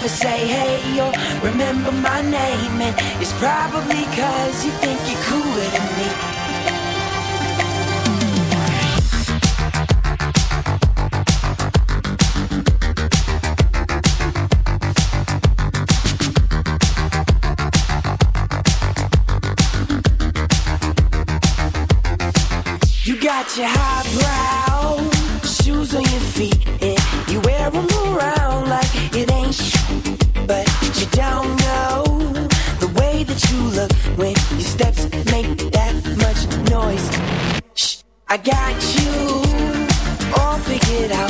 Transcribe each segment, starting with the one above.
ever say hey or remember my name? And it's probably cause you think you're cooler than me. You got your highbrow shoes on your feet. don't know the way that you look when your steps make that much noise. Shh, I got you all figured out.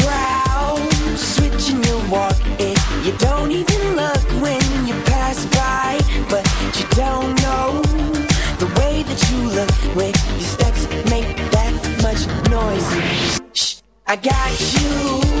I got you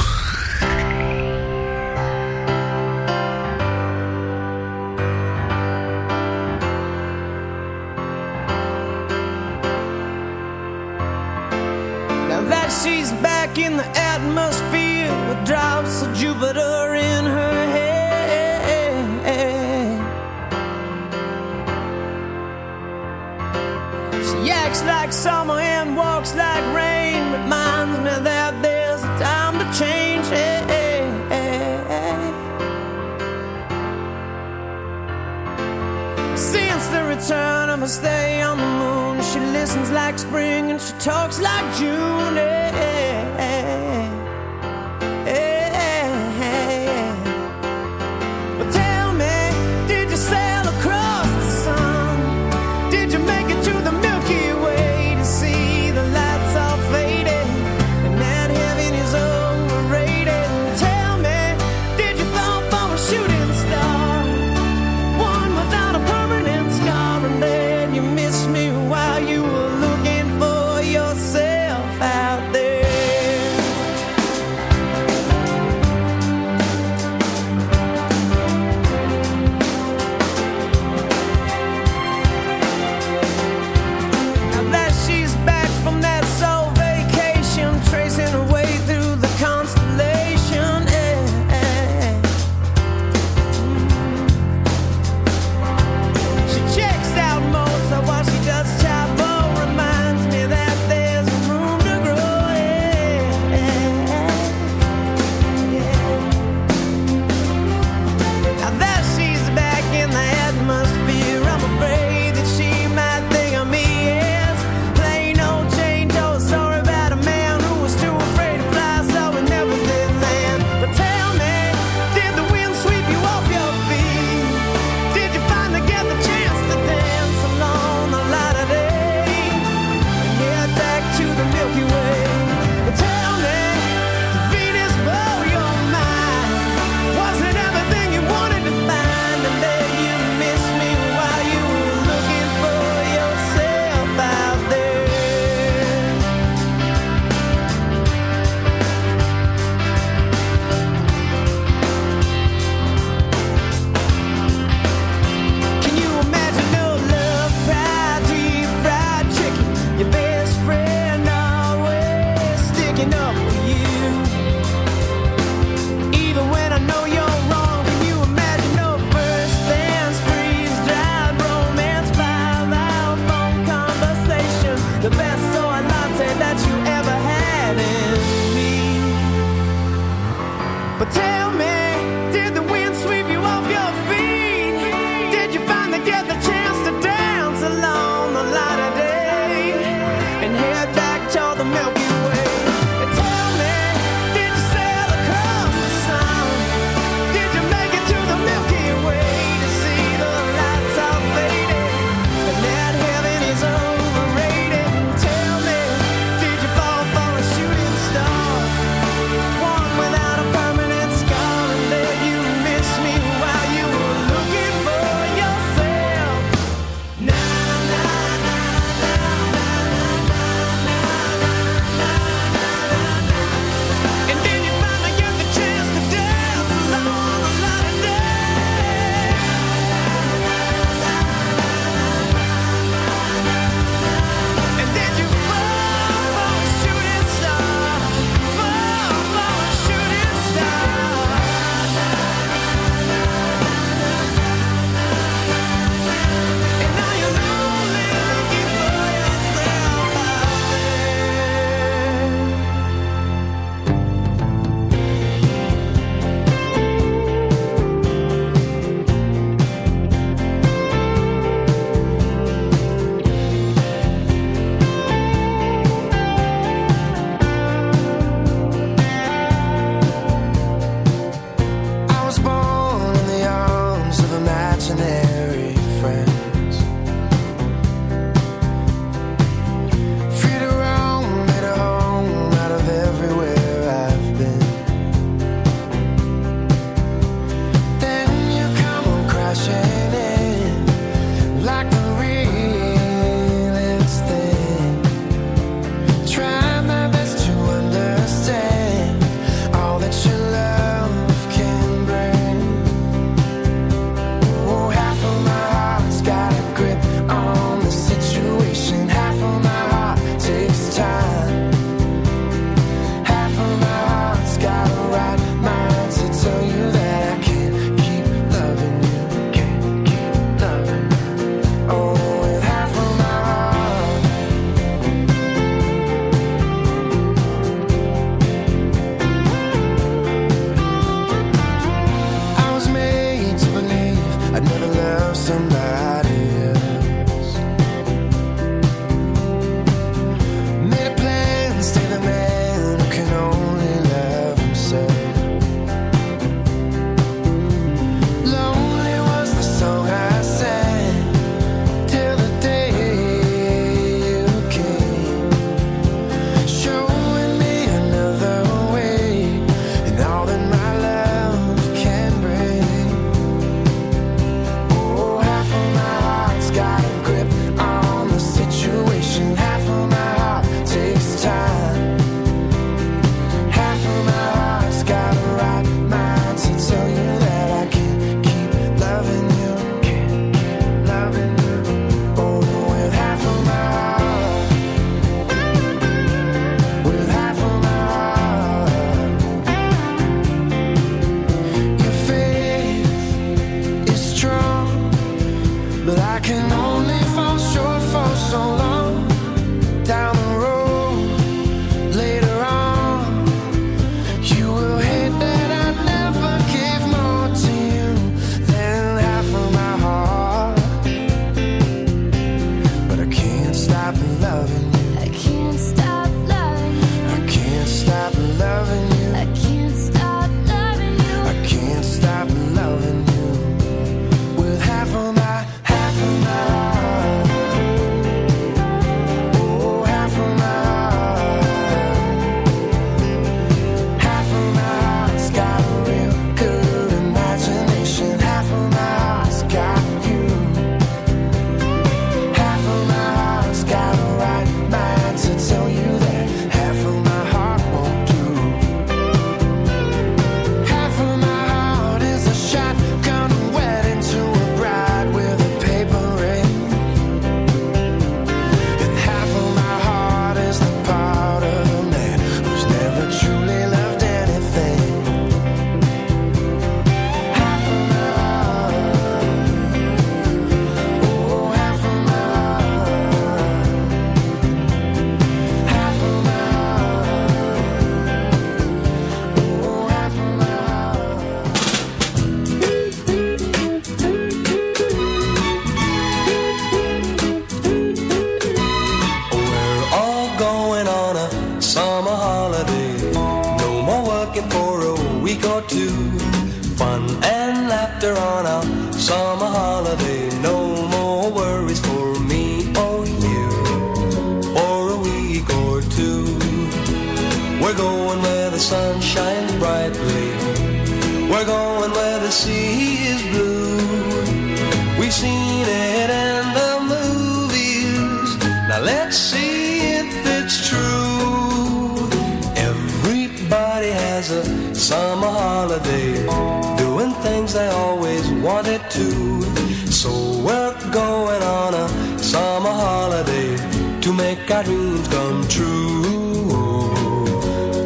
Make our dreams come true.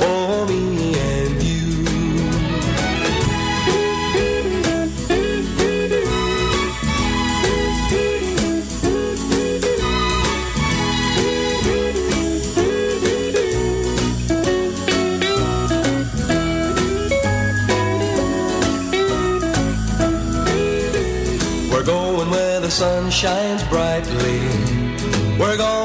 For me and you. We're going where the sun shines brightly. We're going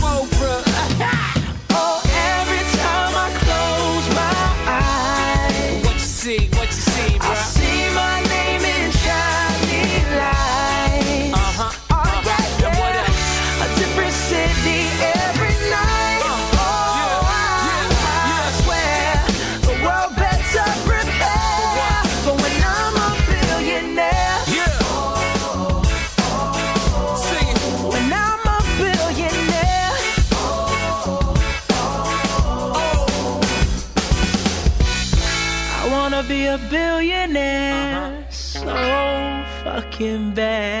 fucking bad.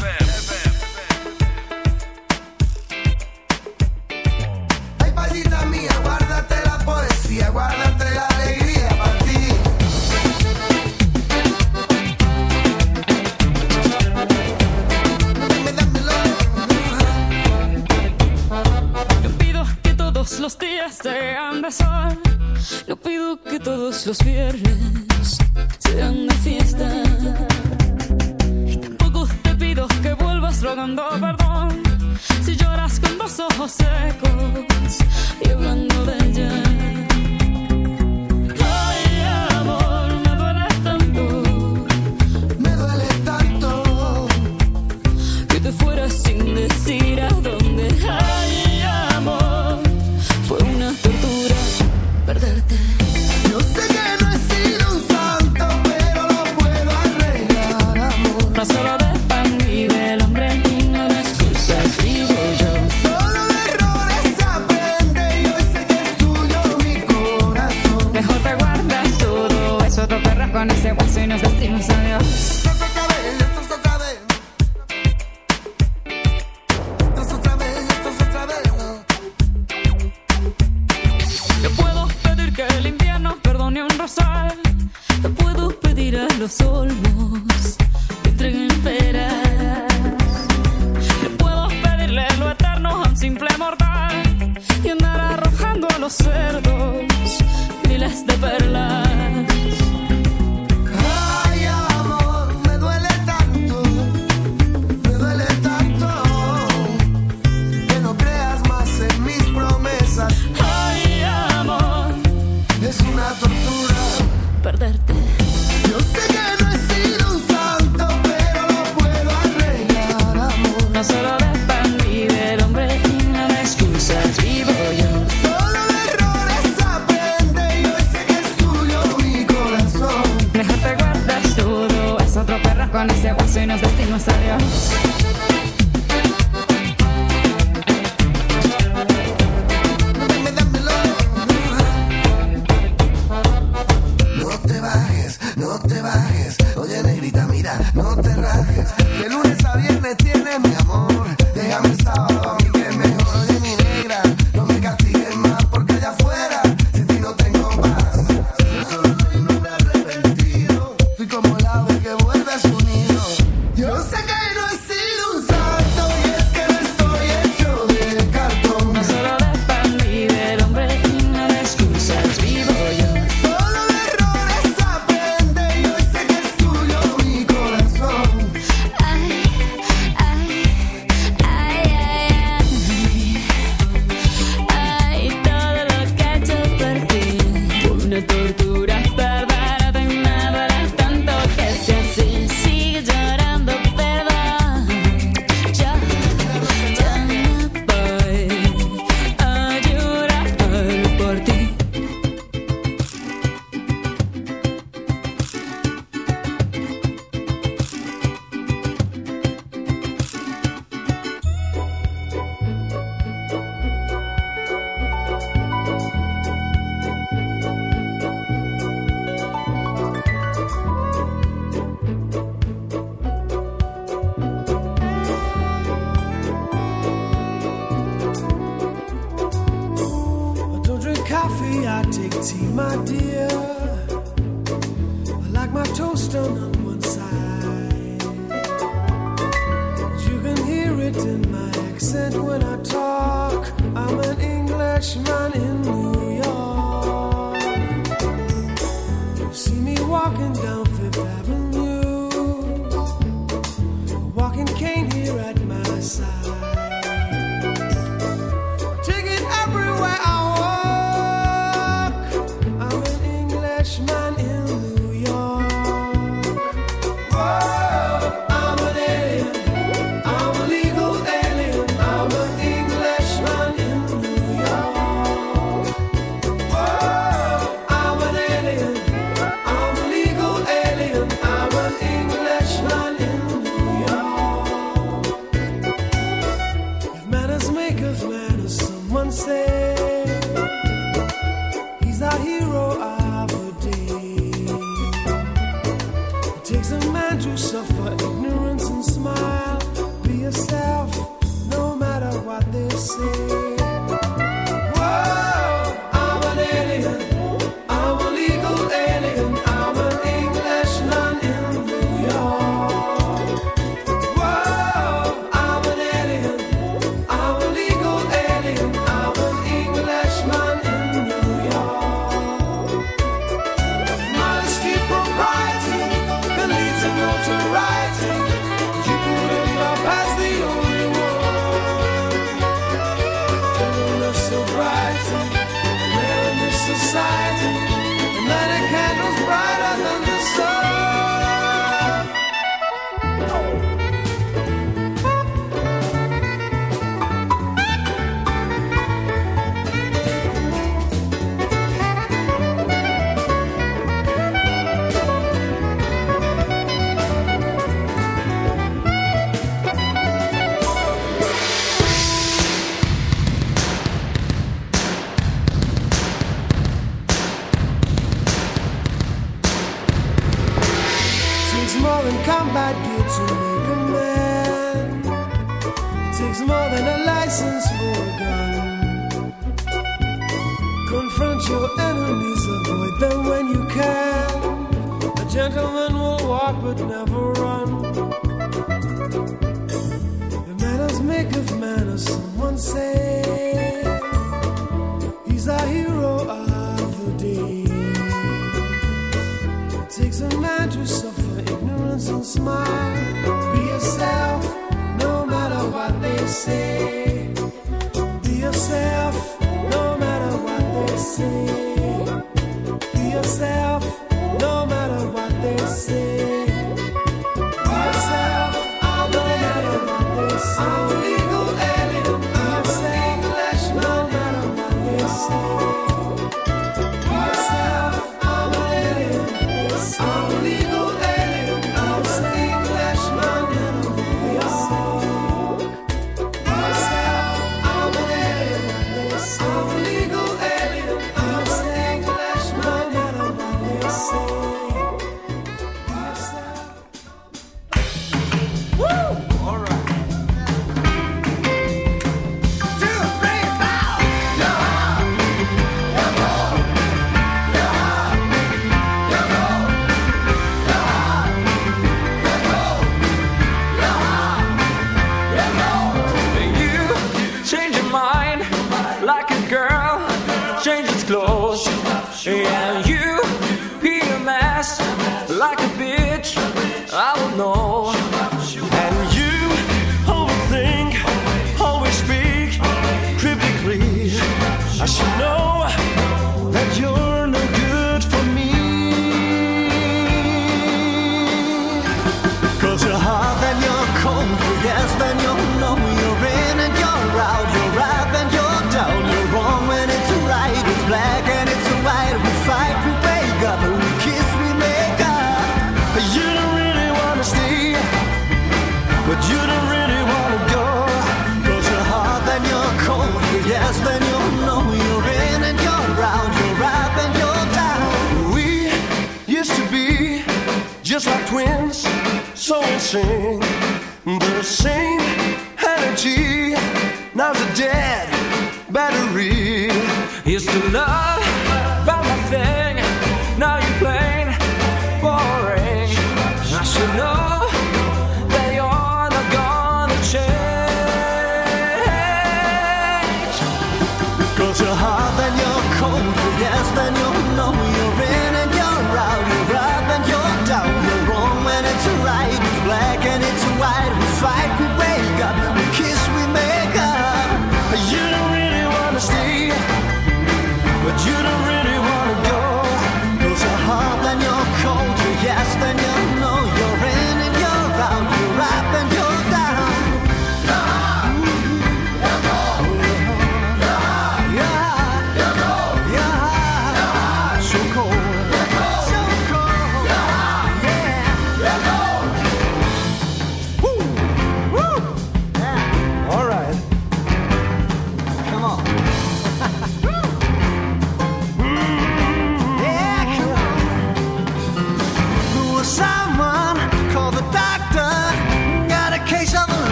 Los viernes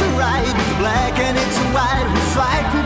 it's black and it's white, we fight,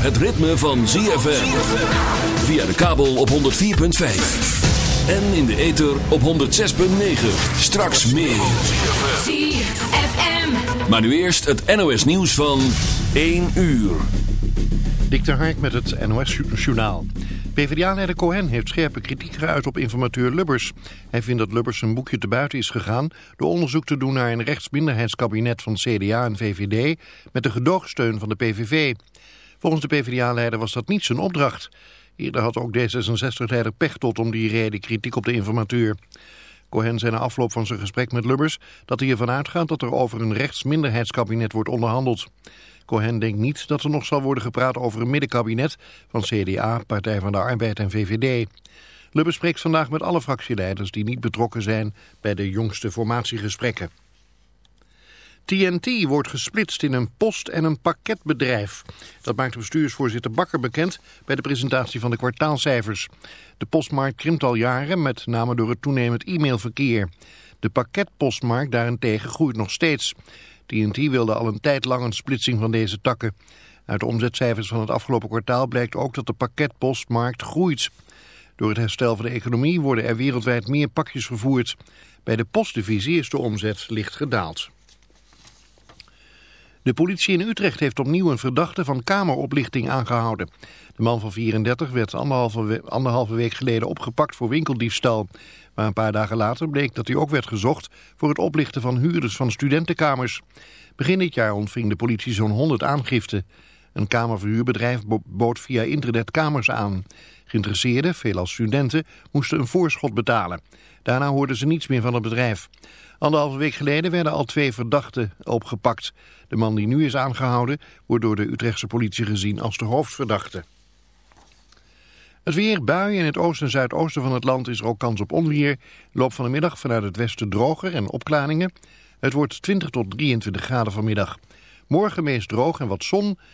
het ritme van ZFM. Via de kabel op 104.5. En in de ether op 106.9. Straks meer. ZFM. Maar nu eerst het NOS nieuws van 1 uur. Dik de Hark met het NOS-journaal. PvdA-leider Cohen heeft scherpe kritiek geuit op informateur Lubbers. Hij vindt dat Lubbers een boekje te buiten is gegaan... door onderzoek te doen naar een rechtsminderheidskabinet van CDA en VVD... met de gedoogsteun van de PVV. Volgens de PvdA-leider was dat niet zijn opdracht. Eerder had ook D66-leider Pechtold om die reden kritiek op de informateur. Cohen zei na afloop van zijn gesprek met Lubbers dat hij ervan uitgaat dat er over een rechtsminderheidskabinet wordt onderhandeld. Cohen denkt niet dat er nog zal worden gepraat over een middenkabinet van CDA, Partij van de Arbeid en VVD. Lubbers spreekt vandaag met alle fractieleiders die niet betrokken zijn bij de jongste formatiegesprekken. TNT wordt gesplitst in een post- en een pakketbedrijf. Dat maakte bestuursvoorzitter Bakker bekend bij de presentatie van de kwartaalcijfers. De postmarkt krimpt al jaren, met name door het toenemend e-mailverkeer. De pakketpostmarkt daarentegen groeit nog steeds. TNT wilde al een tijd lang een splitsing van deze takken. Uit de omzetcijfers van het afgelopen kwartaal blijkt ook dat de pakketpostmarkt groeit. Door het herstel van de economie worden er wereldwijd meer pakjes vervoerd. Bij de postdivisie is de omzet licht gedaald. De politie in Utrecht heeft opnieuw een verdachte van kameroplichting aangehouden. De man van 34 werd anderhalve, we- anderhalve week geleden opgepakt voor winkeldiefstal. Maar een paar dagen later bleek dat hij ook werd gezocht voor het oplichten van huurders van studentenkamers. Begin dit jaar ontving de politie zo'n 100 aangiften. Een kamerverhuurbedrijf bo- bood via internet kamers aan. Geïnteresseerden, veelal studenten, moesten een voorschot betalen. Daarna hoorden ze niets meer van het bedrijf. Anderhalve week geleden werden al twee verdachten opgepakt. De man die nu is aangehouden wordt door de Utrechtse politie gezien als de hoofdverdachte. Het weer, buien in het oosten en zuidoosten van het land is er ook kans op onweer. Loop van de middag vanuit het westen droger en opklaringen. Het wordt 20 tot 23 graden vanmiddag. Morgen meest droog en wat zon.